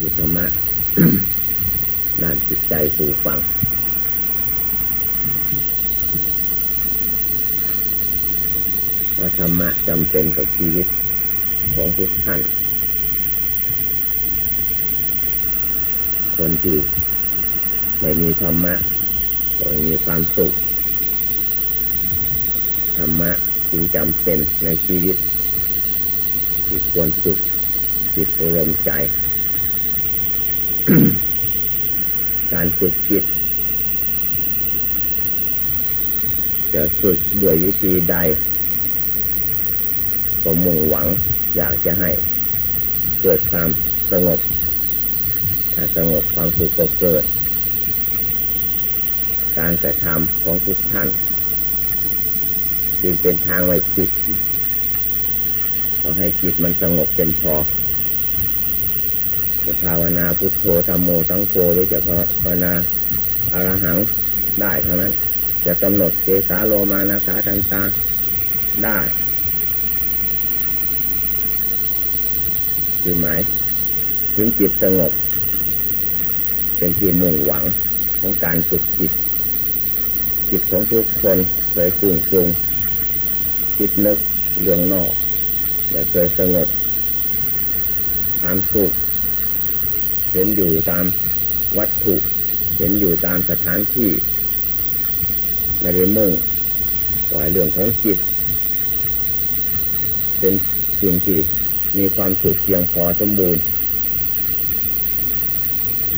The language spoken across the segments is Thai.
คือธรรมะด้านจิตใจผู้ฟัง ว่าธรรมะจำเป็นกับชีวิตของทุกท่าน คนที่ไม่มีธรรมะก็ไม่มีความสุข ธรรมะจึงจำเป็นในชีวิตที่ควรฝึกจิตอารมณ์ใจ การฝึกจิตจะฝึกด้วยวิธีใดก็มุ่งหวังอยากจะให้เกิดความสงบ ถ้าสงบความสุขก็เกิด การกระทำของทุกท่านจึงเป็นทางไว้จิตขอให้จิตมันสงบเป็นพอ จะภาวนาพุทโธธรรมโมสังโฆหรือจะภาวนาอรหังได้เท่านั้น จะกำหนดเจสาโลมานาคาทันตาได้คือหมายถึงจิตสงบ เป็นที่มุ่งหวังของการฝึกจิต จิตของทุกคนเคยฟุ้งฟรุงจิตนึกเรื่องนอกแต่เคยสงบความสุข เห็นอยู่ตามวัตถุ เห็นอยู่ตามสถานที่ไม่ได้มุ่งปล่อยเรื่องของจิต เป็นสิ่งที่มีความสุขเพียงพอสมบูรณ์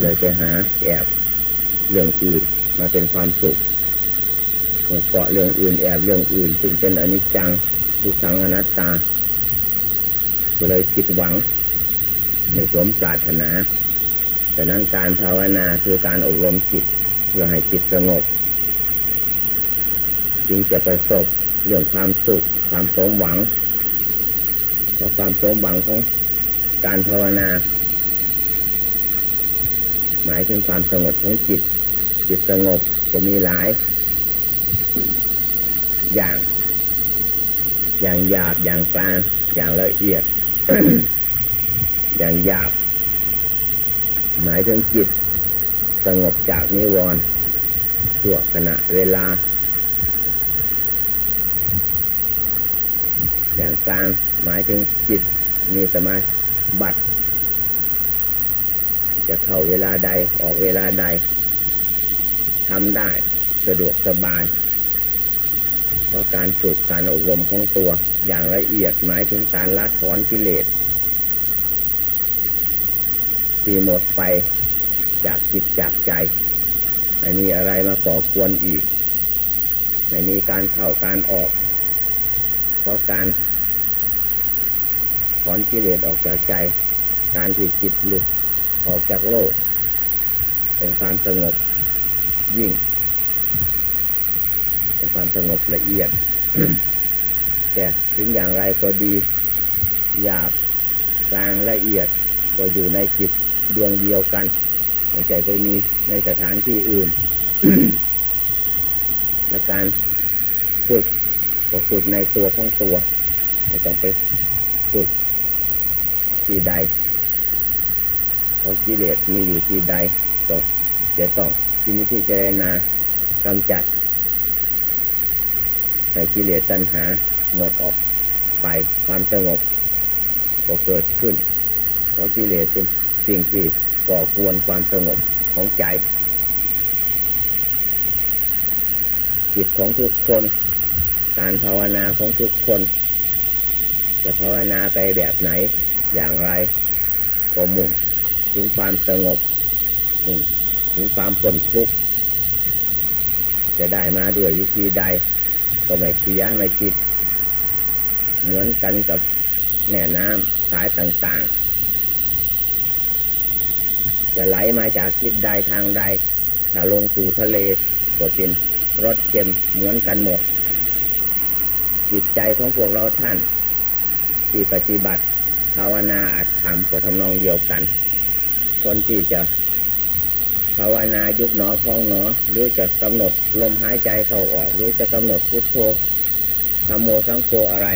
เลยไปหาแอบเรื่องอื่นมาเป็นความสุขเกาะเรื่องอื่นแอบเรื่องอื่นจึงเป็นอนิจจังทุกขังอนัตตา ก็เลยผิดหวังในสมปรารถนา แต่นั้นการภาวนาคือการอบรมจิตเพื่อให้จิตสงบ จึงจะประสบเรื่องความสุขความสมหวังเพราะความสมหวังของการภาวนา หมายถึงความสงบของจิต จิตสงบก็มีหลาย อย่าง อย่างหยาบอย่างกลางอย่างละเอียด อย่างหยาบ หมายถึงจิตสงบจากนิวรณ์ชั่วขณะเวลา อย่างกลางหมายถึงจิตมีสมาบัติ จะเข้าเวลาใดออกเวลาใดทำได้สะดวกสบาย เพราะการฝึกการอบรมของตัวอย่างละเอียดหมายถึงการละถอนกิเลส ที่หมดไปจากจิตจากใจไม่มีอะไรมาก่อควรอีกไม่มีการเข้าการออก เพราะการถอนกิเลสออกจากใจ การที่จิตหลุดออกจากโลก เป็นความสงบยิ่ง เป็นความสงบละเอียด แต่ถึงอย่างไรก็ดีหยาบกลางละเอียดก็อยู่ในจิต ดวงเดียวกันไม่ใช่ไปมีในสถานที่อื่น และการฝึกก็ฝึกในตัวของตัวไม่ต้องไปฝึกที่ใดของกิเลสมีอยู่ที่ใดก็จะต้องที่นี้ที่เจนากำจัดให้กิเลสตัณหาหมดออกไปความสงบก็เกิดขึ้นเพราะกิเลสเป็น สิ่งที่ก่อควรความสงบของใจ จิตของทุกคน การภาวนาของทุกคน จะภาวนาไปแบบไหนอย่างไรก็มุ่งถึงความสงบมุ่งถึงความพ้นทุกข์จะได้มาด้วยวิธีใด ก็ไม่เสียไม่จิตเหมือนกันกับแม่น้ำสายต่างๆ จะไหลมาจากทิศใดทางใดถ้าลงสู่ทะเลก็เป็นรสเค็มเหมือนกันหมด จิตใจของพวกเราท่าน ที่ปฏิบัติภาวนาอัดทำก็ทำนองเดียวกัน คนที่จะภาวนายุบหนอพองหนอหรือจะกำหนดลมหายใจเข้าออกหรือจะกำหนดพุทโธธรรมโมสังโฆอะไร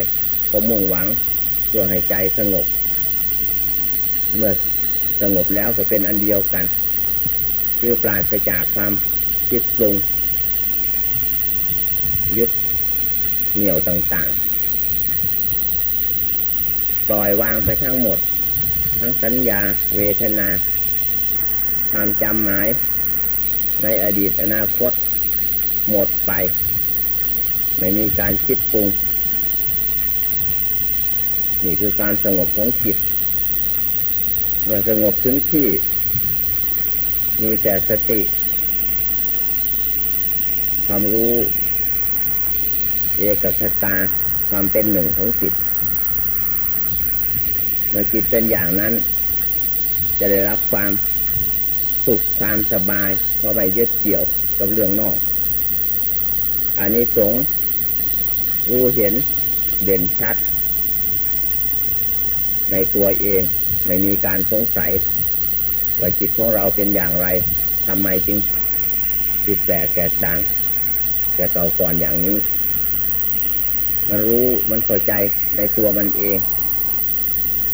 ก็มุ่งหวังเพื่อให้ใจสงบเมื่อ สงบแล้วก็เป็นอันเดียวกันคือปราศจากความคิดปรุงยึดเหนี่ยวต่างๆ ปล่อยวางไปทั้งหมด ทั้งสัญญาเวทนา ความจำหมาย ในอดีตอนาคต หมดไป ไม่มีการคิดปรุง นี่คือการสงบของจิต เมื่อสงบถึงที่ มีแต่สติ ความรู้ เอกคตาความเป็นหนึ่งของจิต เมื่อจิตเป็นอย่างนั้น จะได้รับความสุขความสบายเพราะไม่ยึดเกี่ยวกับเรื่องนอกอันนี้สงรู้เห็นเด่นชัด ในตัวเอง ไม่มีการสงสัยว่าจิตของเราเป็นอย่างไรทำไมจึงจิตแปลกแตกต่างแต่เก่าก่อนอย่างนี้ มันรู้มันเข้าใจในตัวมันเอง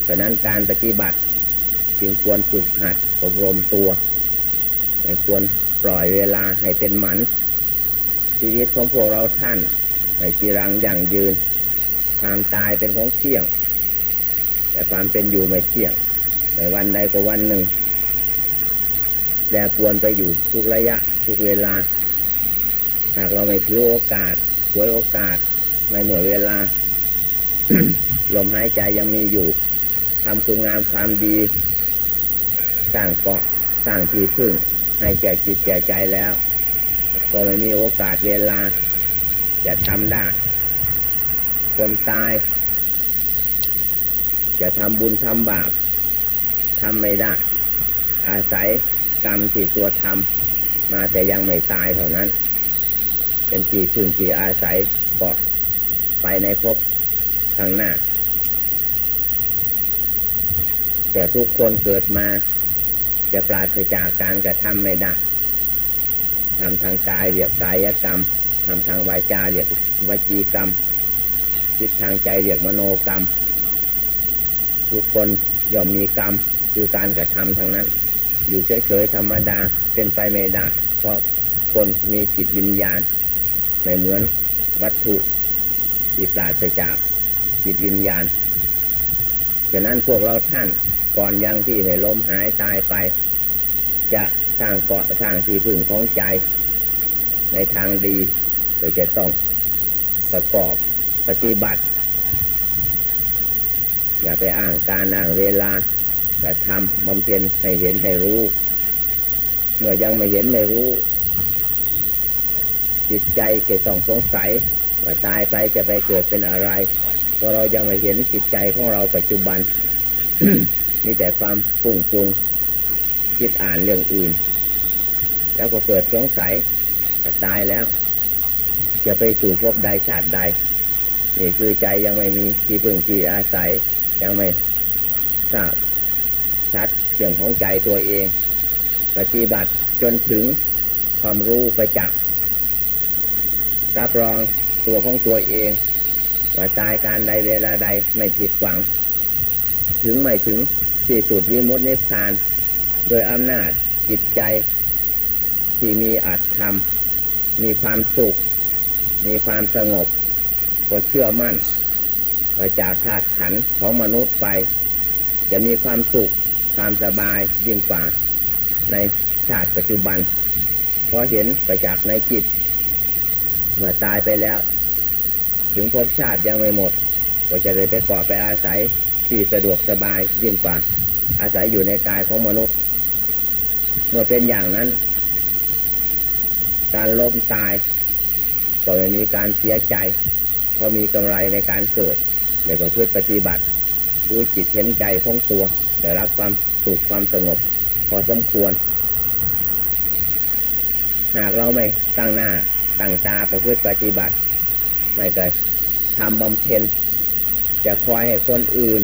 ฉะนั้นการปฏิบัติจึงควรฝึกหัดอบรมตัวไม่ควรปล่อยเวลาให้เป็นหมัน ชีวิตของพวกเราท่านในจีรังอย่างยืนความตายเป็นของเที่ยง แต่ความเป็นอยู่ไม่เที่ยงในวันใดก็วันหนึ่งแปรปวนไปอยู่ทุกระยะ ทุกเวลา หากเราไม่ถือโอกาสหวยโอกาสในหน่วยเวลา ลมหายใจยังมีอยู่ทำคุณงามความดีสร้างเกาะสร้างที่พึ่ง ให้แก่จิตแก่ใจแล้ว ก็ไม่มีโอกาสเวลาจะทำได้ คนตาย จะทำบุญทำบาปทำไม่ได้ อาศัยกรรมที่ตัวทำมาแต่ยังไม่ตายเท่านั้น เป็นที่พึ่งที่อาศัยเก็ไปในภพข้างหน้า แต่ทุกคนเกิดมาจะปราศจากการกระทำไม่ได้ทำทางกายเรียกกายกรรมทำทางวาจาเรียกวจีกรรมคิดทางใจเรียกมโนกรรม ทุกคนย่อมมีกรรมคือการกระทำทางนั้น อยู่เฉยๆธรรมดาเป็นไปไม่ได้เพราะคนมีจิตวิญญาณ ไม่เหมือนวัตถุที่ปราศจากจิตวิญญาณฉะนั้นพวกเราท่านก่อนยังที่ไม่ล้มหายตายไป จะสร้างเกาะสร้างที่พึ่งของใจ ในทางดีโดยจะต้องประกอบปฏิบัติ อย่าไปอ้างการอ้างเวลาแต่ทำบำเพ็ญให้เห็นให้รู้ เมื่อยังไม่เห็นไม่รู้ จิตใจเกิดต้องสงสัย ว่าตายไปจะไปเกิดเป็นอะไรเพราะเรายังไม่เห็นจิตใจของเราปัจจุบันมีแต่ความฟุ้งปรุงคิดอ่านเรื่องอื่น แล้วก็เกิดสงสัยจะตายแล้ว จะไปสู่ภพใดชาติใดนี่คือใจยังไม่มีที่พึ่งที่อาศัย ยังไม่ทราบชัดเรื่องของใจตัวเอง ปฏิบัติจนถึงความรู้ประจักษ์รับรองตัวของตัวเอง ว่าตายการใดเวลาใดไม่ผิดหวัง ถึงไม่ถึงที่สุดวิมุตตินิพพาน โดยอำนาจจิตใจ ที่มีอัตธรรม มีความสุข มีความสงบก็เชื่อมั่น จากธาตุขันของมนุษย์ไป จะมีความสุขความสบายยิ่งกว่าในชาติปัจจุบัน เพราะเห็นไปจากในจิตเมื่อตายไปแล้ว ถึงภพชาติยังไม่หมด ก็จะได้ไปเกาะไปอาศัยที่สะดวกสบายยิ่งกว่า อาศัยอยู่ในกายของมนุษย์ เมื่อเป็นอย่างนั้น การล้มตายก็ไม่มีการเสียใจเพราะมีกำไรในการเกิด ในประพฤติปฏิบัติรู้จิตเห็นใจของตัวได้รับความสุขความสงบ พอสมควร หากเราไม่ตั้งหน้าตั้งตาประพฤติปฏิบัติ ไม่เคยทำบำเพ็ญจะคอยให้คนอื่น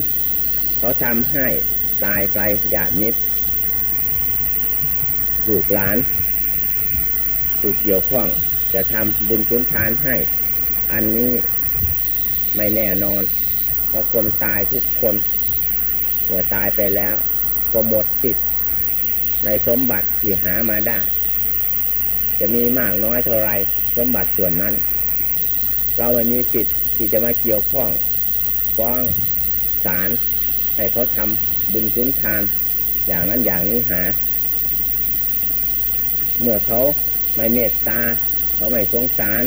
เขาทำให้ตายไปญาติมิตรลูกหลานผู้เกี่ยวข้อง จะทำบุญทุนทานให้ อันนี้ไม่แน่นอน เพราะคนตายทุกคนเมื่อตายไปแล้วก็หมดสิทธิ์ในสมบัติที่หามาได้ จะมีมากน้อยเท่าไรสมบัติส่วนนั้น เราไม่มีสิทธิ์ที่จะมาเกี่ยวข้องฟ้องศาลให้เขาทำบุญคุณทาน อย่างนั้นอย่างนี้หา เมื่อเขาไม่เมตตา เขาไม่สงสาร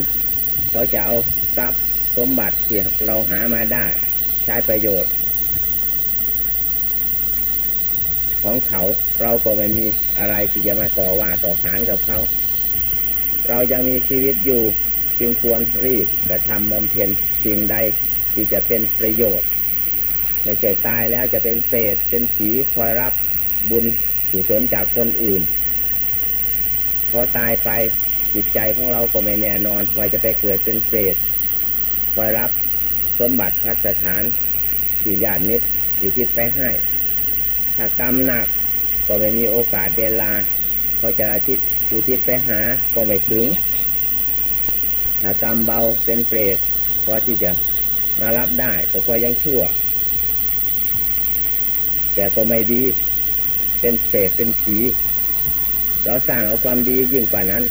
เขาจะเอาทรัพย์สมบัติที่เราหามาได้ ช้ประโยชน์ ของเขาเราก็ไม่มีอะไรที่จะมาต่อว่าต่อขานกับเขา เรายังมีชีวิตอยู่จึงควรรีบกระทำบำเพ็ญสิ่งใดที่จะเป็นประโยชน์ ไม่ใช่ตายแล้วจะเป็นเศษเป็นผีคอยรับบุญกุศลจากคนอื่นพอตายไปจิตใจของเราก็ไม่แน่นอนว่าจะไปเกิดเป็นเศษคอยรับ สมบัติพัสถานที่ญาติมิตอุทิศไปให้ ถ้ากรรมหนักก็ไม่มีโอกาสเวลาเขาจะอาทิตอุทิศไปหาก็ไม่ถึง ถ้ากรรมเบาเป็นเปรตพอที่จะมารับได้ก็พอยังชั่ว แต่ก็ไม่ดี เป็นเศษเป็นผีเราสร้างเอาความดียิ่งกว่านั้น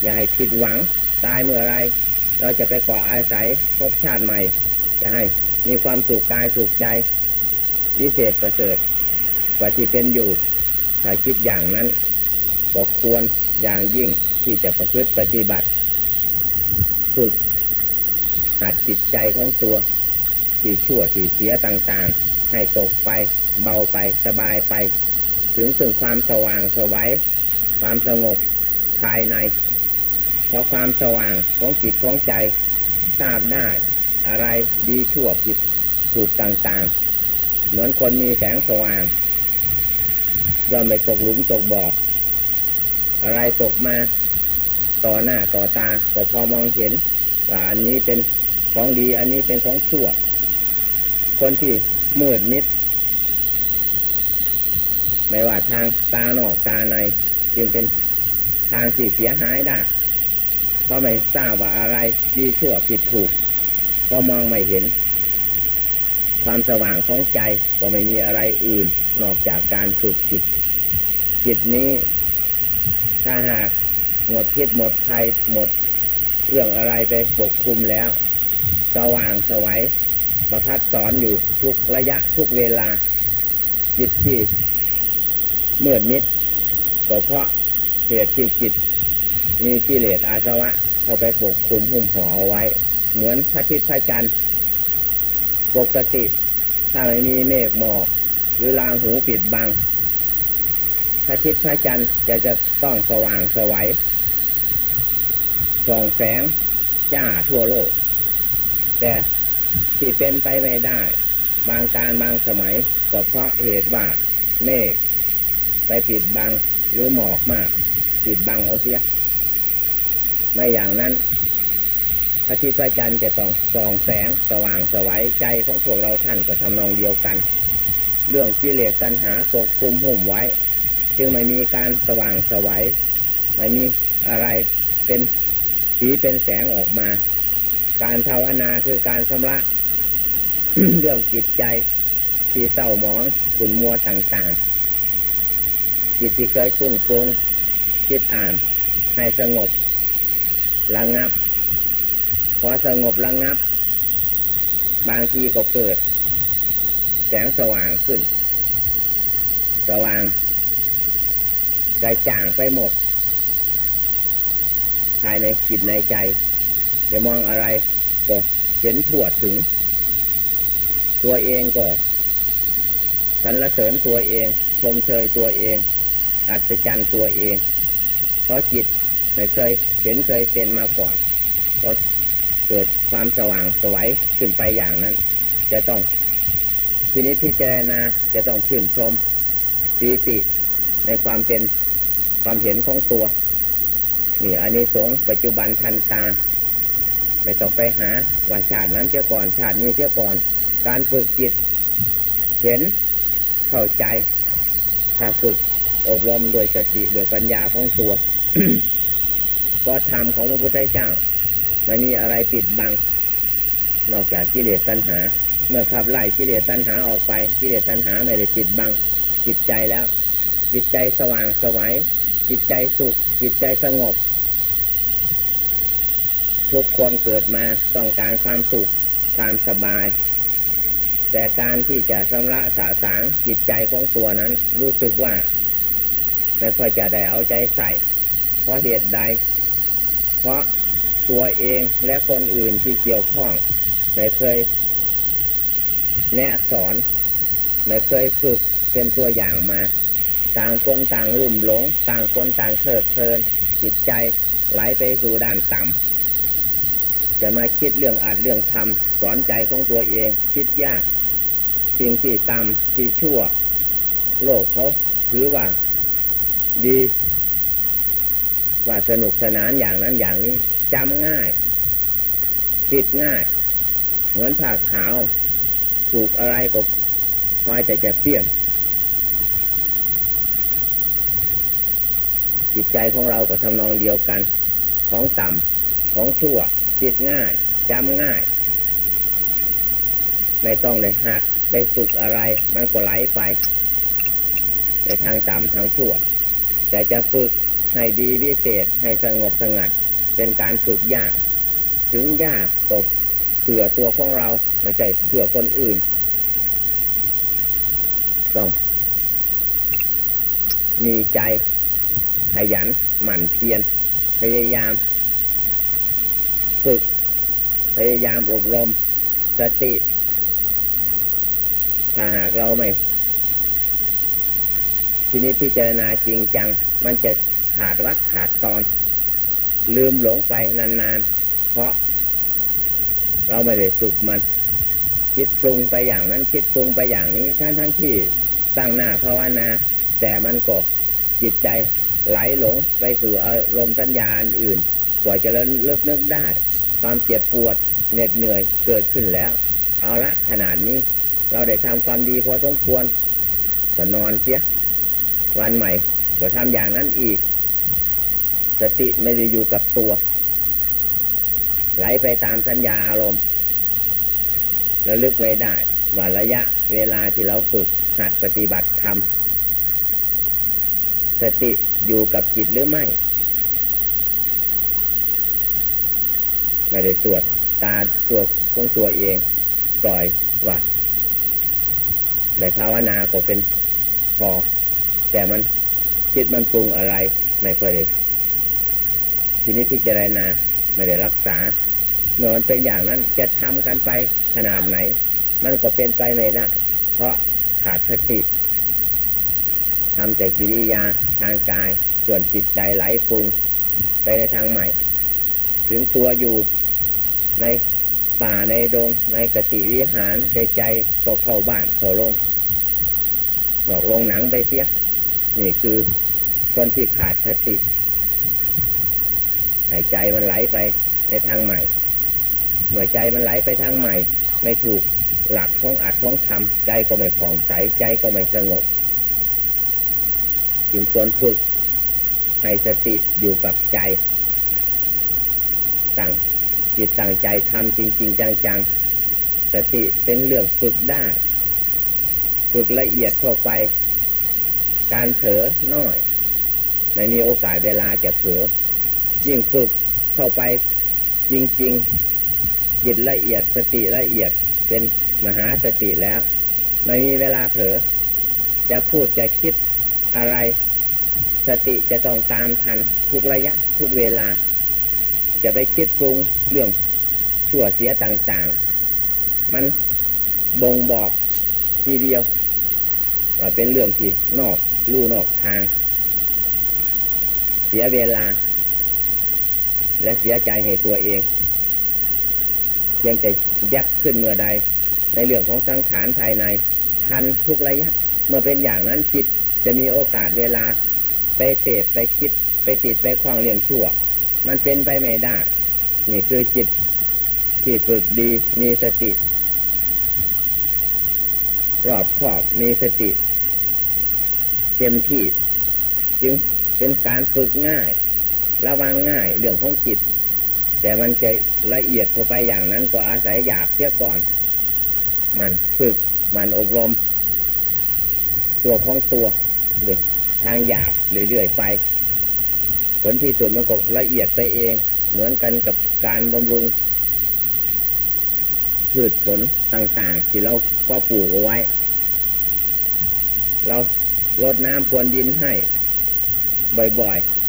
อย่าให้ผิดหวัง ตายเมื่อไร เราจะไปก่ออาศัยพบชาติใหม่ จะให้ มีความสุขกายสุขใจวิเศษประเสริฐกว่าที่เป็นอยู่ถ้าคิดอย่างนั้นก็ควรอย่างยิ่งที่จะประพฤติปฏิบัติ ฝึกหัดจิตใจของตัวที่ชั่วที่เสียต่างๆ ให้ตกไป เบาไปสบายไป ถึงถึงความสว่างสวัยความสงบภายใน เพราะความสว่างของจิตของใจทราบได้ อะไรดีชั่วผิดถูกต่างๆ เหมือนคนมีแสงสว่างย่อมไม่ตกหลุมตกบ่ออะไรตกมาต่อหน้าต่อตาก็พอมองเห็นว่าอันนี้เป็นของดีอันนี้เป็นของชั่ว คนที่มืดมิด ไม่ว่าทางตานอกตาใน จึงเป็นทางที่เสียหายได้ เพราะไม่ทราบว่าอะไรดีชั่วผิดถูก เพราะมองไม่เห็น ความสว่างของใจก็ไม่มีอะไรอื่น นอกจากการฝึกจิต จิตนี้ ถ้าหากหมดพิษหมดภัยหมดเรื่องอะไรไปปกคลุมแล้ว สว่างสวัยประทัดสอนอยู่ทุกระยะทุกเวลา จิตที่เมื่อมิดก็เพราะเหตุที่จิต มีกิเลสอาสวะเข้าไปปกคลุมหุ้มห่อเอาไว้ เหมือนพระอาทิตย์พระจันทร์ปกติถ้าไม่มีเมฆหมอกหรือรางหูปิดบังพระอาทิตย์พระจันทร์จะจะต้องสว่างสวัยส่องแสงจ้าทั่วโลก แต่ที่เป็นไปไม่ได้ บางการบางสมัยก็เพราะเหตุว่าเมฆไปปิดบังหรือหมอกมาก ปิดบังเอาเสีย ไม่อย่างนั้น พระอาทิตย์พระจันทร์จะต้องส่องแสงสว่างสวัยใจของพวกเราท่านก็ทำนองเดียวกัน เรื่องกิเลสตัณหาปกคลุมหุ่มไว้ จึงไม่มีการสว่างสวัยไม่มีอะไรเป็นสีเป็นแสงออกมา การภาวนาคือการชำระเรื่องจิตใจที่เศร้าหมองขุนมัวต่างๆ จิตที่เคยฟุ้งฟงจิตอ่านให้สงบระงับ พอสงบระงงับ บางทีก็เกิด แสงสว่างขึ้น สว่างกระจ่างไปหมด ภายในจิตในใจ จะมองอะไรก็เห็นทั่วถึง ตัวเองก็สรรเสริญตัวเอง ชมเชยตัวเอง อัศจรรย์ตัวเอง เพราะจิตไม่เคยเห็นเคยเป็นมาก่อนเพราะ เกิดความสว่างสวัยขึ้นไปอย่างนั้น จะต้องทีนี้พิจารณาจะต้องชื่นชมปีติในความเป็นความเห็นของตัวนี่อันนี้สงปัจจุบันทันตา ไม่ต้องไปหาว่าชาตินั้นเจ้าก่อนชาตินี้เจ้าก่อน การฝึกจิต เห็นเข้าใจถ้าฝึกอบรมโดยสติโดยปัญญาของตัวก็ธรรมของพระพุทธเจ้า ไม่มีอะไรปิดบัง นอกจากกิเลสตัณหา เมื่อขับไล่กิเลสตัณหาออกไปกิเลสตัณหาไม่ได้ปิดบัง จิตใจแล้ว จิตใจสว่างสวัยจิตใจสุข จิตใจสงบ ทุกคนเกิดมาต้องการความสุขความสบาย แต่การที่จะชำระสะสางจิตใจของตัวนั้น รู้สึกว่าไม่ค่อยจะได้เอาใจใส่ เพราะเหตุใด เพราะ ตัวเองและคนอื่นที่เกี่ยวข้องไม่เคยแนะสอนไม่เคยฝึกเป็นตัวอย่างมา ต่างคนต่างรุ่มหลง ต่างคนต่างเพลิดเพลิน จิตใจไหลไปสู่ด้านต่ำจะมาคิดเรื่องอาจเรื่องทำสอนใจของตัวเอง คิดยากสิ่งที่ต่ำที่ชั่ว โลกเขาถือว่าดี ว่าสนุกสนานอย่างนั้นอย่างนี้ จำง่ายจิตง่าย เหมือนผ้าขาวผูกอะไรก็คอยแต่จะเปี้ยน จิตใจของเราก็ทำนองเดียวกัน ของต่ำของชั่ว จิตง่ายจำง่าย ไม่ต้องเลยหักได้ฝึกอะไร มันก็ไหลไปในทางต่ำทางชั่ว แต่จะฝึกให้ดีวิเศษให้สงบสงัด เป็นการฝึกยาก ถึงยากตกเผื่อตัวของเราไม่ใช่เผื่อคนอื่นต้องมีใจขยันหมั่นเพียรพยายาม ฝึก พยายามอบรมสติ ถ้าหากเราไม่ ทีนี้พิจารณาจริงจัง มันจะขาดวักขาดตอน ลืมหลงไปนานๆ เพราะเราไม่ได้ฝึกมัน คิดปรุงไปอย่างนั้น คิดปรุงไปอย่างนี้ทั้งทั้งที่ตั้งหน้าภาวนา แต่มันก็จิตใจไหลหลงไปสู่อารมณ์สัญญาอันอื่นกว่าจะเลิกนึกได้ ความเจ็บปวดเหน็ดเหนื่อยเกิดขึ้นแล้ว เอาละขนาดนี้ เราได้ทำความดีพอสมควรก็นอนเสียวันใหม่จะทำอย่างนั้นอีก สติไม่ได้อยู่กับตัว ไหลไปตามสัญญาอารมณ์ระลึกไว้ได้ว่าระยะเวลาที่เราฝึกหัดปฏิบัติธรรมสติอยู่กับจิตหรือไม่ ไม่ได้ตรวจตาตัวของตัวเองปล่อยว่าในภาวนาก็เป็นพอแต่มันคิดมันปรุงอะไร ไม่เคยได้ ทีนี้พิจารณาไม่ได้รักษาเมื่อมันเป็นอย่างนั้นจะทำกันไปขนาดไหน มันก็เป็นไปไม่ได้ เพราะขาดสติทำแต่กิริยาทางกาย ส่วนจิตใจไหลฟุงไปในทางใหม่ ถึงตัวอยู่ในป่าในดง ในกติวิหารใจใจก็เข้าบ้านเข้าลงบอกลงหนังไปเสียนี่คือคนที่ขาดสติ หายใจมันไหลไปในทางใหม่ เมื่อใจมันไหลไปทางใหม่ ไม่ถูกหลักของอัดของทำใจก็ไม่ผ่องใสใจก็ไม่สงบจึงควรฝึกให้สติอยู่กับใจตั้งจิตตั้งใจทำจริงๆจังๆสติเป็นเรื่องฝึกได้ฝึกละเอียดเข้าไป การเผลอน้อย ไม่มีโอกาสเวลาจะเผลอ ยิ่งฝึกเข้าไปจริง ๆ จิตละเอียดสติละเอียดเป็นมหาสติแล้ว ไม่มีเวลาเผลอจะพูดจะคิดอะไร สติจะต้องตามทันทุกระยะทุกเวลา จะไปคิดปรุงเรื่องชั่วเสียต่าง ๆ มันบ่งบอกทีเดียวว่าเป็นเรื่องที่นอกลู่นอกทาง เสียเวลา และเสียใจให้ตัวเองยังจะยับขึ้นเมื่อใด ในเรื่องของสังขารภายใน ทันทุกระยะ เมื่อเป็นอย่างนั้นจิตจะมีโอกาสเวลาไปเสพไปคิด ไปติดไปคล้องเลี่ยงชั่ว มันเป็นไปไม่ได้ นี่คือจิตที่ฝึกดีมีสติ รอบครอบมีสติ เต็มที่ จึงเป็นการฝึกง่าย ระวังง่ายเรื่องของจิต แต่มันจะละเอียดเข้าไปอย่างนั้นก็อาศัยอยากเสียก่อน มันฝึกมันอบรม ตัวของตัวเรื่อทางหยาบเรื่อยๆไป ผลที่สุดมันก็ละเอียดไปเอง เหมือนกันกับการบำรุงพืชผลต่างๆ ที่เราก็ปลูกเอาไว้ เรารดน้ำพรวนดินให้ บ่อยๆ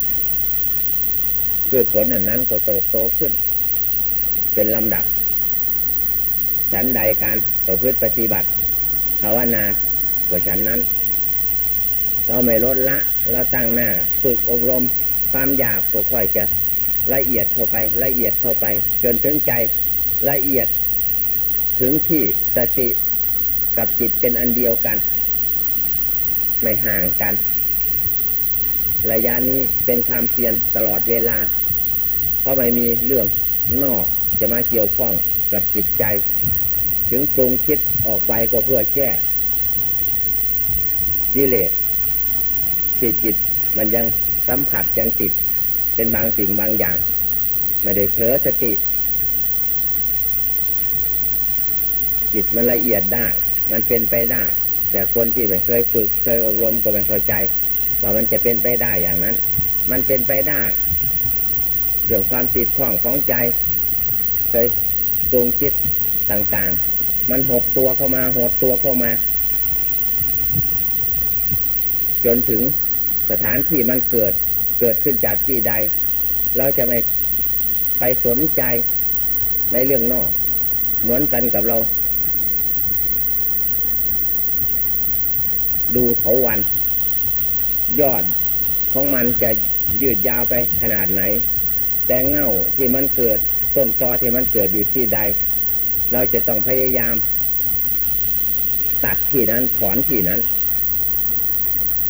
พืชผลนั้นนั้นก็โตโตขึ้น เป็นลำดับ ฉันใดการต่อพืชปฏิบัติภาวนาก็ฉันนั้น เราไม่ลดละ เราตั้งหน้าฝึกอบรมความหยาบก็ค่อยจะละเอียดเข้าไป ละเอียดเข้าไป จนถึงใจละเอียดถึงที่สติกับจิตเป็นอันเดียวกัน ไม่ห่างกัน ระยะนี้เป็นความเพียรตลอดเวลา เพราะไม่มีเรื่องนอกจะมาเกี่ยวข้องกับจิตใจ ถึงปรุงคิดออกไปก็เพื่อแก้กิเลสที่จิตมันยังสัมผัสยังติด เป็นบางสิ่งบางอย่าง ไม่ได้เผลอสติ จิตมันละเอียดได้ มันเป็นไปได้ แต่คนที่ไม่เคยฝึกเคยอบรมก็ไม่เข้าใจว่ามันจะเป็นไปได้อย่างนั้น มันเป็นไปได้ รื่องความติดข้องของใจเคยตรงคิดต่างๆ มันหดตัวเข้ามาหดตัวเข้ามา จนถึงสถานที่มันเกิดเกิดขึ้นจากที่ใด เราจะไม่ไปสนใจในเรื่องนอก เหมือนกันกับเรา ดูเถาวัน ยอดของมันจะยืดยาวไปขนาดไหน แต่เง่าที่มันเกิดต้นตอที่มันเกิดอยู่ที่ใด เราจะต้องพยายาม ตัดที่นั้นถอนที่นั้น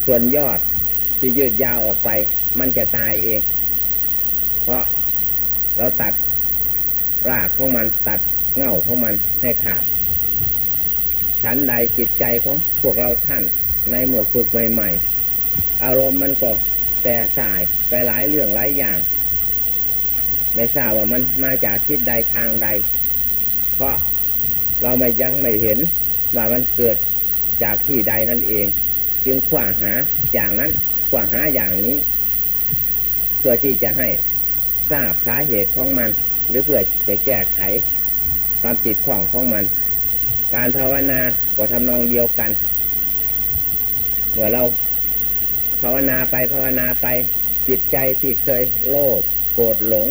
ส่วนยอดที่ยืดยาวออกไป มันจะตายเอง เพราะเราตัดรากของมันตัดเง่าของมันให้ขาดชั้นใดจิตใจของพวกเราท่าน ในหมวกฝึกใหม่ ๆ อารมณ์มันก็แต่สายไปหลายเรื่องหลายอย่าง ไม่ทราบว่ามันมาจากทิศใดทางใด เพราะเราไม่ยังไม่เห็นว่ามันเกิดจากที่ใดนั่นเอง จึงขว้าหาอย่างนั้นขว้าหาอย่างนี้ เพื่อที่จะให้ทราบสาเหตุของมัน หรือเพื่อจะแก้ไขความติดข้องของมัน การภาวนาก็ทำนองเดียวกันเมื่อเราภาวนาไปภาวนาไปจิตใจที่เคยโลภโกรธหลง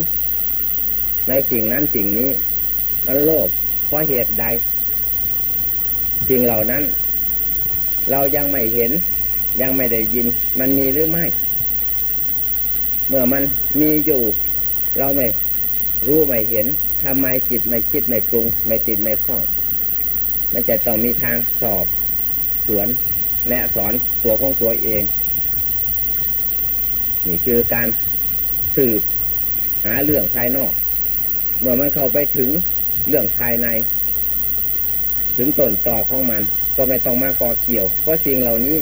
ในสิ่งนั้นสิ่งนี้ มันโลภเพราะเหตุใด สิ่งเหล่านั้น เรายังไม่เห็น ยังไม่ได้ยิน มันมีหรือไม่ เมื่อมันมีอยู่ เราไม่รู้ไม่เห็นทำไมจิตไม่คิดไม่ปรุง ไม่ติดไม่คล้องมันจะต้องมีทางสอบสวนแนะสอนตัวของตัวเอง นี่คือการสืบหาเรื่องภายนอก เมื่อมันเข้าไปถึงเรื่องภายใน ถึงต้นต่อของมัน ก็ไม่ต้องมาก่อเกี่ยว เพราะสิ่งเหล่านี้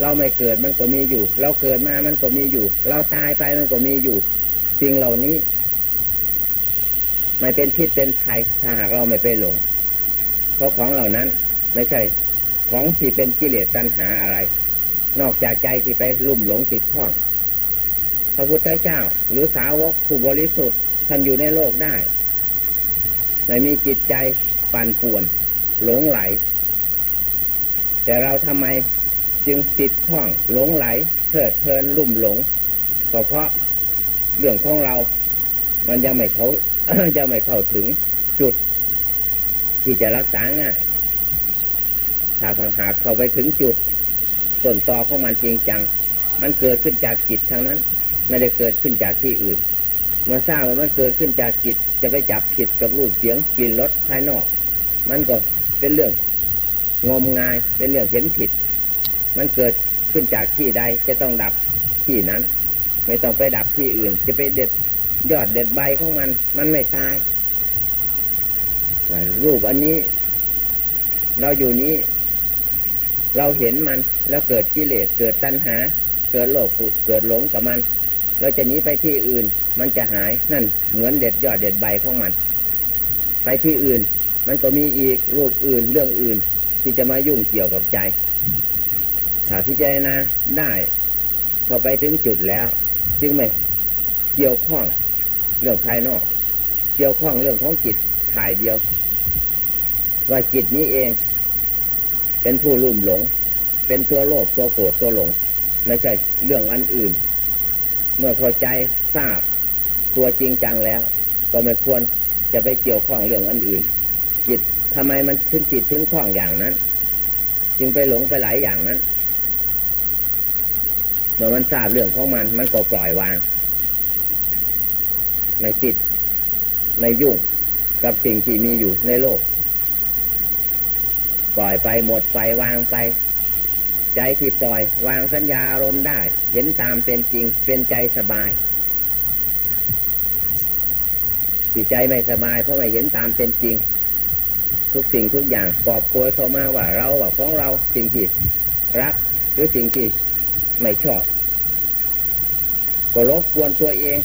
เราไม่เกิดมันก็มีอยู่ เราเกิดมามันก็มีอยู่ เราตายไปมันก็มีอยู่ สิ่งเหล่านี้ ไม่เป็นพิษเป็นภัยถ้าหากเราไม่ไปหลง เพราะของเหล่านั้น ไม่ใช่ ของที่เป็นกิเลสตัณหาอะไร นอกจากใจที่ไปลุ่มหลงติดข้อง พระพุทธเจ้า หรือสาวกผู้บริสุทธิ์ท่านอยู่ในโลกได้ไม่มีจิตใจปั่นป่วน หลงไหล แต่เราทำไมจึงติดข้องหลงไหลเพลิดเพลินลุ่มหลงก็เพราะเรื่องของเรา มันยังไม่เขายังไม่เข้าถึงจุด ที่จะรักษาง่ายถ้าทางหากเข้าไปถึงจุดต้นต่อของมันจริงจัง มันเกิดขึ้นจากจิตทั้งนั้น ไม่ได้เกิดขึ้นจากที่อื่น เมื่อทราบว่ามันเกิดขึ้นจากจิต จะไปจับผิดกับรูปเสียงกลิ่นรสภายนอก มันก็เป็นเรื่องงมงายเป็นเรื่องเห็นผิด มันเกิดขึ้นจากที่ใดจะต้องดับที่นั้น ไม่ต้องไปดับที่อื่น จะไปเด็ดยอดเด็ดใบของมัน มันไม่ตายรูปอันนี้ เราอยู่นี้ เราเห็นมันแล้วเกิดกิเลสเกิดตัณหา เกิดโลภเกิดหลงกับมัน เราจะหนีไปที่อื่น มันจะหายนั่น เหมือนเด็ดยอดเด็ดใบของมัน ไปที่อื่น มันก็มีอีกรูปอื่นเรื่องอื่น ที่จะมายุ่งเกี่ยวกับใจถ้าพิจารณาได้พอไปถึงจุดแล้ว จึงไม่เกี่ยวข้องเรื่องภายนอก เกี่ยวข้องเรื่องของจิตถ่ายเดียว ว่าจิตนี้เอง เป็นผู้ลุ่มหลง เป็นตัวโลภตัวโกรธตัวหลง ไม่ใช่เรื่องอันอื่น เมื่อพอใจทราบตัวจริงจังแล้ว ก็ไม่ควรจะไปเกี่ยวข้องเรื่องอันอื่น จิตทำไมมันถึงจิตถึงข้องอย่างนั้น จึงไปหลงไปหลายอย่างนั้นเมื่อมันทราบเรื่องของมันมันก็ปล่อยวางไม่ติดไม่ยุ่งกับสิ่งที่มีอยู่ในโลก ปล่อยไปหมดไปวางไป ใจที่ปล่อย วางสัญญาอารมณ์ได้ เห็นตามเป็นจริง เป็นใจสบายจิตใจไม่สบายเพราะไม่เห็นตามเป็นจริง ทุกสิ่งทุกอย่างกอบโกยเข้ามาว่าเราว่าของเราสิ่งที่รักหรือสิ่งที่ไม่ชอบก็รบกวนตัวเอง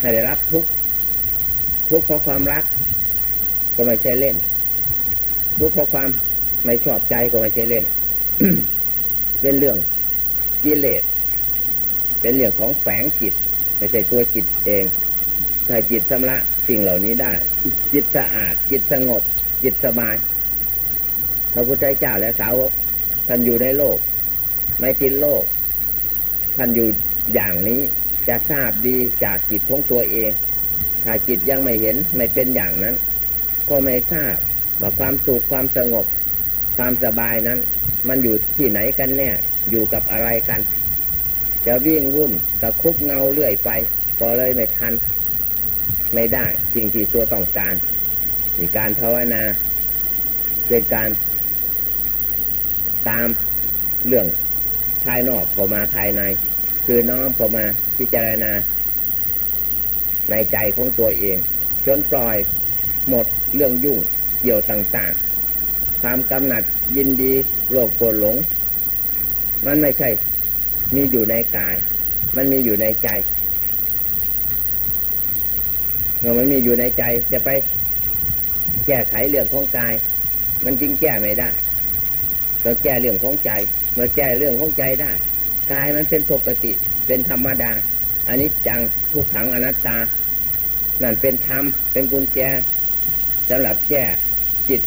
ให้ได้รับทุกทุกเพราะความรัก ก็ไม่ใช่เล่น ทุกเพราะความไม่ชอบใจก็ไม่ใช่เล่น เป็นเรื่องกิเลสเป็นเรื่องของแฝงจิต ไม่ใช่ตัวจิตเองถ้าจิตชำระสิ่งเหล่านี้ได้ จิตสะอาด จิตสงบ จิตสบายพระพุทธเจ้าและสาวกท่านอยู่ในโลก ไม่ติดโลก ท่านอยู่อย่างนี้จะทราบดีจากจิตของตัวเอง ถ้าจิตยังไม่เห็นไม่เป็นอย่างนั้น ก็ไม่ทราบว่าความสุขความสงบ ความสบายนั้น มันอยู่ที่ไหนกันแน่ อยู่กับอะไรกัน จะวิ่งวุ่นตะคุบเงาเรื่อยไป ก็เลยไม่ทัน ไม่ได้สิ่งที่ตัวต้องการมีการภาวนาเป็นการตามเรื่องภายนอกเข้ามาภายใน คือน้อมเข้ามาพิจารณา ในใจของตัวเอง จนปล่อยหมดเรื่องยุ่งเกี่ยวต่าง ความกำหนัดยินดีโลภโกรธหลง มันไม่ใช่ มีอยู่ในกาย มันมีอยู่ในใจเมื่อมันมีอยู่ในใจจะไปแก้ไขเรื่องของกาย มันจริงแก้ไม่ได้ต้องแก้เรื่องของใจ เมื่อแก้เรื่องของใจได้กายมันเป็นปกติเป็นธรรมดาอันนี้จังทุกขังอนัตตา นั่นเป็นธรรมเป็นกุญแจสำหรับแก้จิต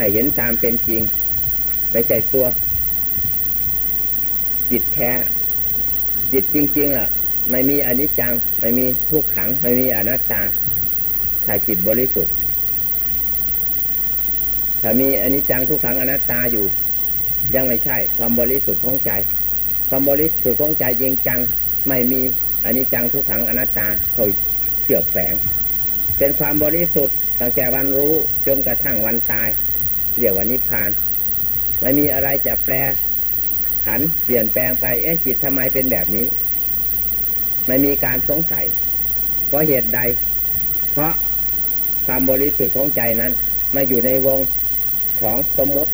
ให้เห็นตามเป็นจริงไปใช่ตัว จิตแท้ จิตจริงๆอะ ไม่มีอนิจจัง ไม่มีทุกขัง ไม่มีอนัตตาถ้าจิตบริสุทธิ์ถ้ามีอนิจจังทุกขังอนัตตาอยู่ ยังไม่ใช่ ความบริสุทธิ์ของใจ ความบริสุทธิ์ของใจจริงจัง ไม่มีอนนี้จังทุกขังอนัตตาเขาเชื่อแฝง เป็นความบริสุทธิ์ตั้งแต่วันรู้จนกระทั่งวันตาย เรียกว่านิพพานไม่มีอะไรจะแปลขันเปลี่ยนแปลงไป เอ๊ะจิตทำไมเป็นแบบนี้ ไม่มีการสงสัย เพราะเหตุใด เพราะความบริสุทธิ์ของใจนั้น มาอยู่ในวงของสมมติ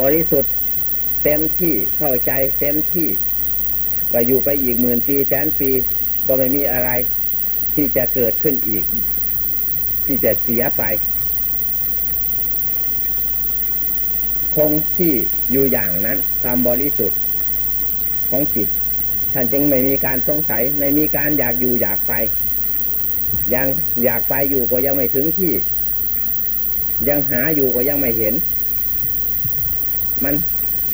บริสุทธิ์เต็มที่เข้าใจเต็มที่ไปอยู่ไปอีกหมื่นปีแสนปี ก็ไม่มีอะไรที่จะเกิดขึ้นอีก ที่จะเสียไป คงที่อยู่อย่างนั้นความบริสุทธิ์ของจิต ท่านจึงไม่มีการสงสัย ไม่มีการอยากอยู่อยากไป ยังอยากไปอยู่ก็ยังไม่ถึงที่ ยังหาอยู่ก็ยังไม่เห็น มัน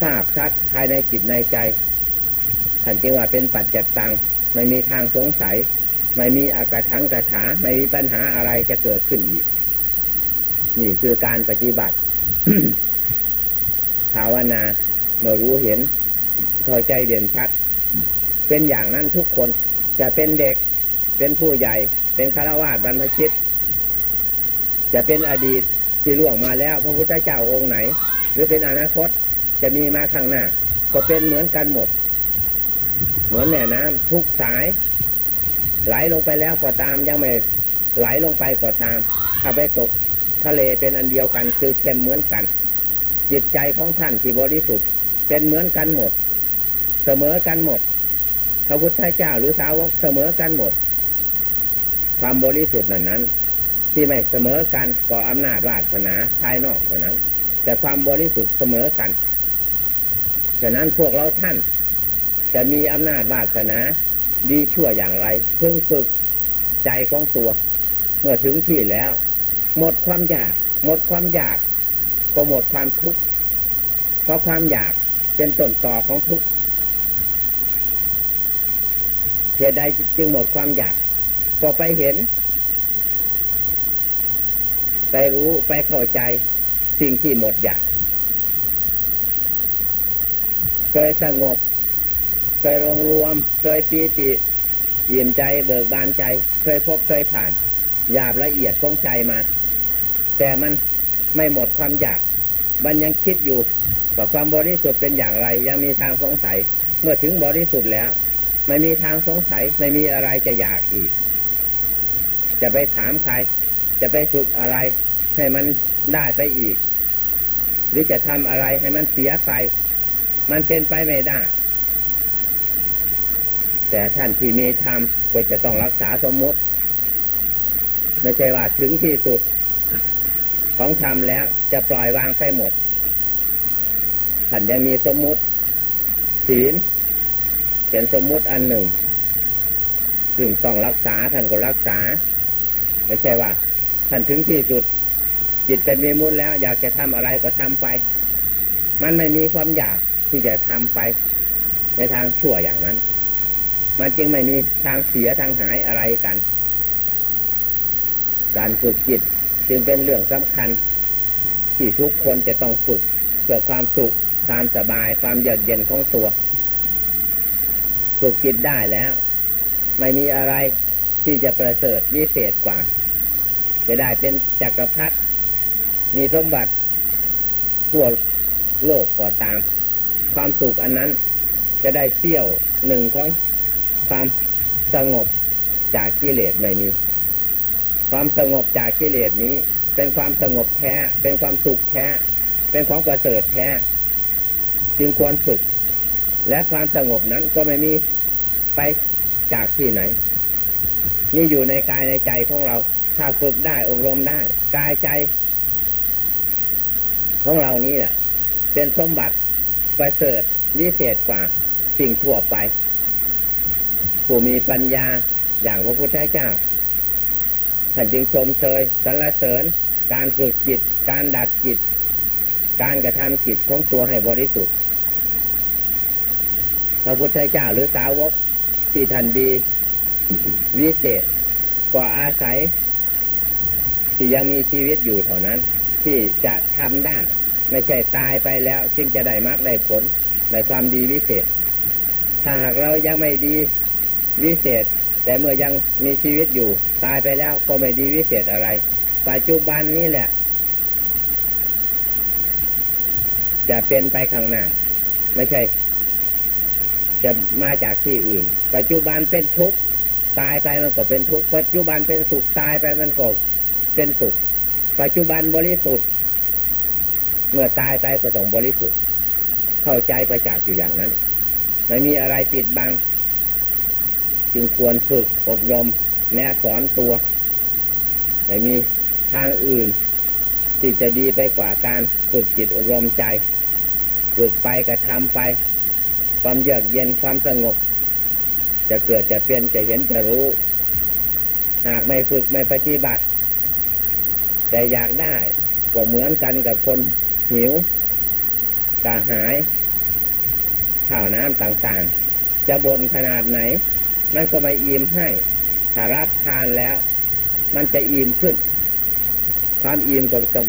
ทราบชัดภายในจิตในใจ ท่านจึงว่าเป็นปัจจัตตัง ไม่มีทางสงสัย ไม่มีอากาทังกระถาไม่มีปัญหาอะไรจะเกิดขึ้นอีก นี่คือการปฏิบัติ ภาวนาเมื่อรู้เห็นเข้าใจเด่นชัด เป็นอย่างนั้นทุกคนจะเป็นเด็กเป็นผู้ใหญ่ เป็นฆราวาสบรรพชิต จะเป็นอดีตที่ล่วงมาแล้ว พระพุทธเจ้าองค์ไหน หรือเป็นอนาคตจะมีมาข้างหน้า ก็เป็นเหมือนกันหมด เหมือนแม่น้ำทุกสาย ไหลลงไปแล้วก็ตามยังไม่ไหลลงไปก็ตามถ้าไปตกทะเลเป็นอันเดียวกันคือเค็มเหมือนกัน จิตใจของท่านที่บริสุทธิ์เป็นเหมือนกันหมด เสมอกันหมดพระพุทธเจ้าหรือสาวกเสมอกันหมด ความบริสุทธิ์นั้นนั้น ที่ไม่เสมอกันก็อำนาจวาสนาภายนอกเท่านั้น แต่ความบริสุทธิ์เสมอกันฉะนั้นพวกเราท่าน จะมีอำนาจวาสนาดีชั่วอย่างไรเพิ่งฝึกใจของตัว เมื่อถึงที่แล้ว หมดความอยาก หมดความอยาก ก็หมดความทุกข์เพราะความอยากเป็นต้นต่อของทุกข์เหตุใดจึงหมดความอยากก็ไปเห็น ไปรู้ไปเข้าใจสิ่งที่หมดอยากเคยสงบเคยรวมรวมเคยปีติยิ่มใจเบิกบานใจ เคยพบเคยผ่านหยาบละเอียดของใจมา แต่มัน ไม่หมดความอยาก มันยังคิดอยู่ว่าความบริสุทธิ์เป็นอย่างไร ยังมีทางสงสัย เมื่อถึงบริสุทธิ์แล้ว ไม่มีทางสงสัย ไม่มีอะไรจะอยากอีก จะไปถามใคร จะไปฝึกอะไร ให้มันได้ไปอีก หรือจะทำอะไรให้มันเสียไป มันเป็นไปไม่ได้ แต่ท่านที่มีธรรมก็จะต้องรักษาสมมติ ไม่ใช่ว่าถึงที่สุด ของธรรมแล้วจะปล่อยวางไปหมดท่านยังมีสมมุติศีลเป็นสมมุติอันหนึ่งซึ่งต้องรักษาท่านก็รักษา ไม่ใช่ว่า ท่านถึงที่สุด จิตเป็นมีมุตแล้ว อยากจะทำอะไรก็ทำไป มันไม่มีความอยากที่จะทำไป ในทางชั่วอย่างนั้น มันจึงไม่มีทางเสียทางหายอะไรกัน การฝึกจิต จึงเป็นเรื่องสำคัญ ที่ทุกคนจะต้องฝึกเพื่อความสุข ความสบาย ความเยือกเย็นของตัว ฝึกจิตได้แล้ว ไม่มีอะไรที่จะประเสริฐวิเศษกว่า จะได้เป็นจักรพรรดิมีสมบัติทั่วโลกก็ตาม ความสุขอันนั้นจะได้เสี้ยวหนึ่งของความสงบจากกิเลสไม่มี ความสงบจากกิเลสนี้ เป็นความสงบแท้ เป็นความสุขแท้ เป็นของประเสริฐแท้ จึงควรฝึก และความสงบนั้นก็ไม่มีไปจากที่ไหน นี่อยู่ในกายในใจของเรา ถ้าฝึกได้อบรมได้ กายใจ ของเรานี้แหละเป็นสมบัติประเสริฐวิเศษกว่าสิ่งทั่วไป ผู้มีปัญญาอย่างพระพุทธเจ้า ท่านจึงชมเชยสรรเสริญ การฝึกจิต การดัดจิต การกระทำจิตของตัวให้บริสุทธิ์พระพุทธเจ้าหรือสาวกที่ท่านดีวิเศษก็อาศัย ที่ยังมีชีวิตอยู่เท่านั้น ที่จะทำได้ ไม่ใช่ตายไปแล้ว จึงจะได้มรรคได้ผลได้ความดีวิเศษ ถ้าหากเรายังไม่ดีวิเศษ แต่เมื่อยังมีชีวิตอยู่ ตายไปแล้วก็ไม่ดีวิเศษอะไร ปัจจุบันนี้แหละ จะเป็นไปข้างหน้า ไม่ใช่ จะมาจากที่อื่น ปัจจุบันเป็นทุกข์ตายไปมันก็เป็นทุกข์ปัจจุบันเป็นสุขตายไปมันก็เป็นสุข ปัจจุบันบริสุทธิ์ เมื่อตายไปก็ต้องบริสุทธิ์ เข้าใจประจักษ์อยู่อย่างนั้นไม่มีอะไรปิดบัง จึงควรฝึกอบรมแนะสอนตัวไม่มีทางอื่น ที่จะดีไปกว่าการฝึกจิตอบรมใจ ฝึกไปกระทำไป ความเยือกเย็นความสงบ จะเกิดจะเปลี่ยนจะเห็นจะรู้ หากไม่ฝึกไม่ปฏิบัติ แต่อยากได้ก็เหมือนกันกับคนหิวกระหาย ข้าวน้ำต่างๆ จะบนขนาดไหน มันก็ไม่อิ่มให้ถ้ารับทานแล้ว มันจะอิ่มขึ้น ความอิ่มก็ต้อง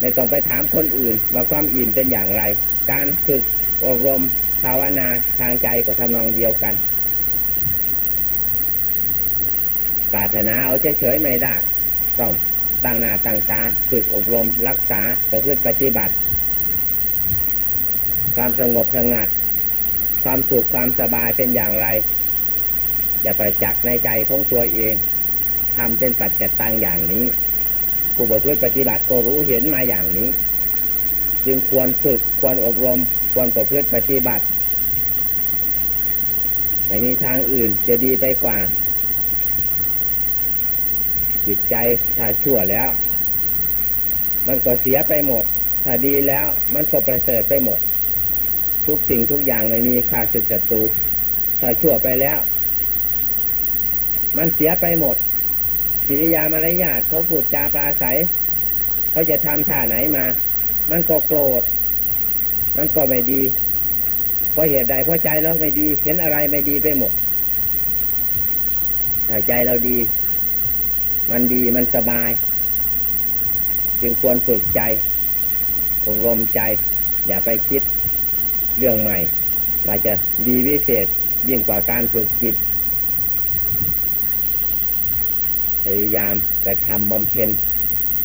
ไม่ต้องไปถามคนอื่น ว่าความอิ่มเป็นอย่างไร การฝึกอบรมภาวนาทางใจก็ทำนองเดียวกันปรารถนาเอาเฉยๆไม่ได้ต้องตั้งหน้าตั้งตาฝึกอบรมรักษาประพฤติปฏิบัติ ความสงบสงัด ความสุขความสบายเป็นอย่างไร จะไปจักในใจของตัวเองทำเป็นปัจจตังอย่างนี้ผู้ประพฤติปฏิบัติก็รู้เห็นมาอย่างนี้ จึงควรฝึกควรอบรมควรประพฤติปฏิบัติไม่มีทางอื่นจะดีไปกว่า จิตใจถ้าชั่วแล้ว มันก็เสียไปหมด ถ้าดีแล้วมันก็ประเสริฐไปหมด ทุกสิ่งทุกอย่างไม่มีค่าศึกศัตรูถ้าชั่วไปแล้ว มันเสียไปหมดกิริยามารยาทเขาพูดจาปราศัยเขาจะทำท่าไหนมา มันก็โกรธ มันก็ไม่ดี เพราะเหตุใดเพราะใจเราไม่ดี เห็นอะไรไม่ดีไปหมดถ้าใจเราดี มันดีมันสบาย จึงควรฝึกใจอบรมใจ อย่าไปคิดเรื่องใหม่ว่าจะดีวิเศษยิ่งกว่าการฝึกจิต พยายามแต่ทำบำเพ็ญ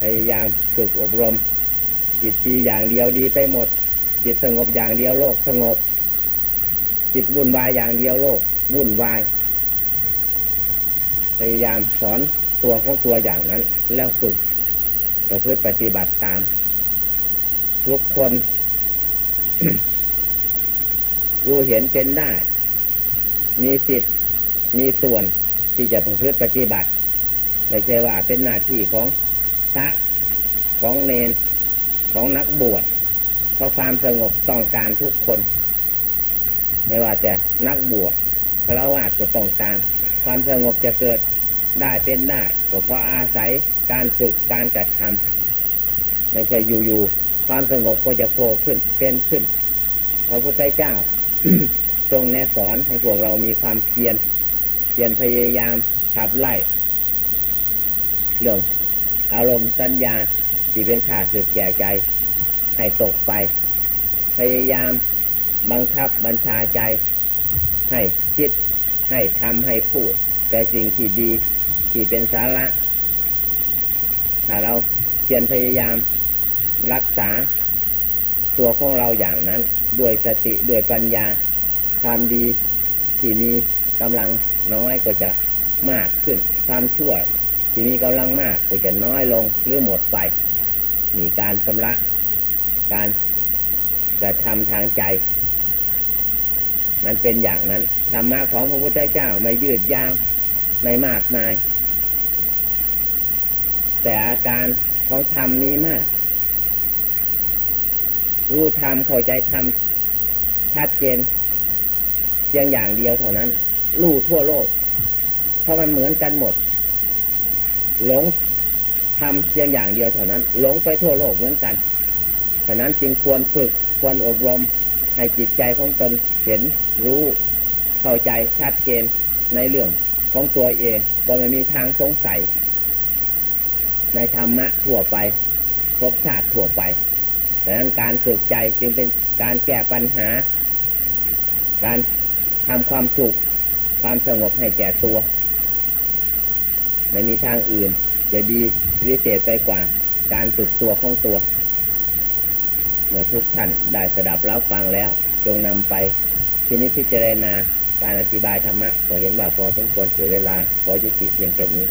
พยายามฝึกอบรม จิตดีอย่างเดียวดีไปหมด จิตสงบอย่างเดียวโลกสงบ จิตวุ่นวายอย่างเดียวโลกวุ่นวาย พยายามสอนตัวของตัวอย่างนั้น แล้วฝึกประพฤติปฏิบัติตาม ทุกคนรู้เห็นเป็นได้ มีสิทธิ์มีส่วนที่จะประพฤติปฏิบัติ ไม่ใช่ว่าเป็นหน้าที่ของพระของเนนของนักบวชเพราะความสงบต้องการทุกคน ไม่ว่าจะนักบวชพระวาสก็ต้องการ ความสงบจะเกิดได้เป็นได้ก็เพราะอาศัยการฝึกการกระทำไม่ใช่อยู่ๆความสงบก็จะโผล่ขึ้นเป็นขึ้นพระพุทธเจ้าทรงแนะสอนให้พวกเรามีความเพียรเพียรพยายามขับไล่ เรื่องอารมณ์สัญญาที่เป็นขาดสืบแก่ใจ ให้ตกไป พยายามบังคับบัญชาใจ ให้คิดให้ทำให้พูด แต่สิ่งที่ดีที่เป็นสาระ ถ้าเราเพียรพยายามรักษาตัวของเราอย่างนั้น ด้วยสติด้วยปัญญาความดีที่มีกำลังน้อยก็จะมากขึ้นความชั่ว ที่มีกำลังมากก็จะน้อยลงหรือหมดไปมีการชำระ การกระทำทางใจ มันเป็นอย่างนั้นธรรมะของพระพุทธเจ้าไม่ยืดยาวไม่มากมาย แต่อาการของธรรมนี้มาก รู้ธรรมเข้าใจธรรมชัดเจนเพียงอย่างเดียวเท่านั้น รู้ทั่วโลก เพราะมันเหมือนกันหมด หลงทำเพียงอย่างเดียวเท่านั้น หลงไปทั่วโลกเหมือนกันฉะนั้นจึงควรฝึกควรอบรมให้จิตใจของตนเห็นรู้เข้าใจชัดเจนในเรื่องของตัวเองก็ไม่มีทางสงสัย ในธรรมะทั่วไปพบชาติทั่วไปดังนั้นการฝึกใจจึงเป็นการแก้ปัญหา การทำความสุขความสงบให้แก่ตัว ไม่มีทางอื่น จะดีวิเศษไปกว่า การฝึกตัวของตัว เมื่อทุกท่านได้สดับแล้วฟังแล้ว จงนำไปที่นิพพิจารณาการอธิบายธรรมะขอเห็นว่าพอสมควรเสียเวลาพอยุติเพียงแค่นี้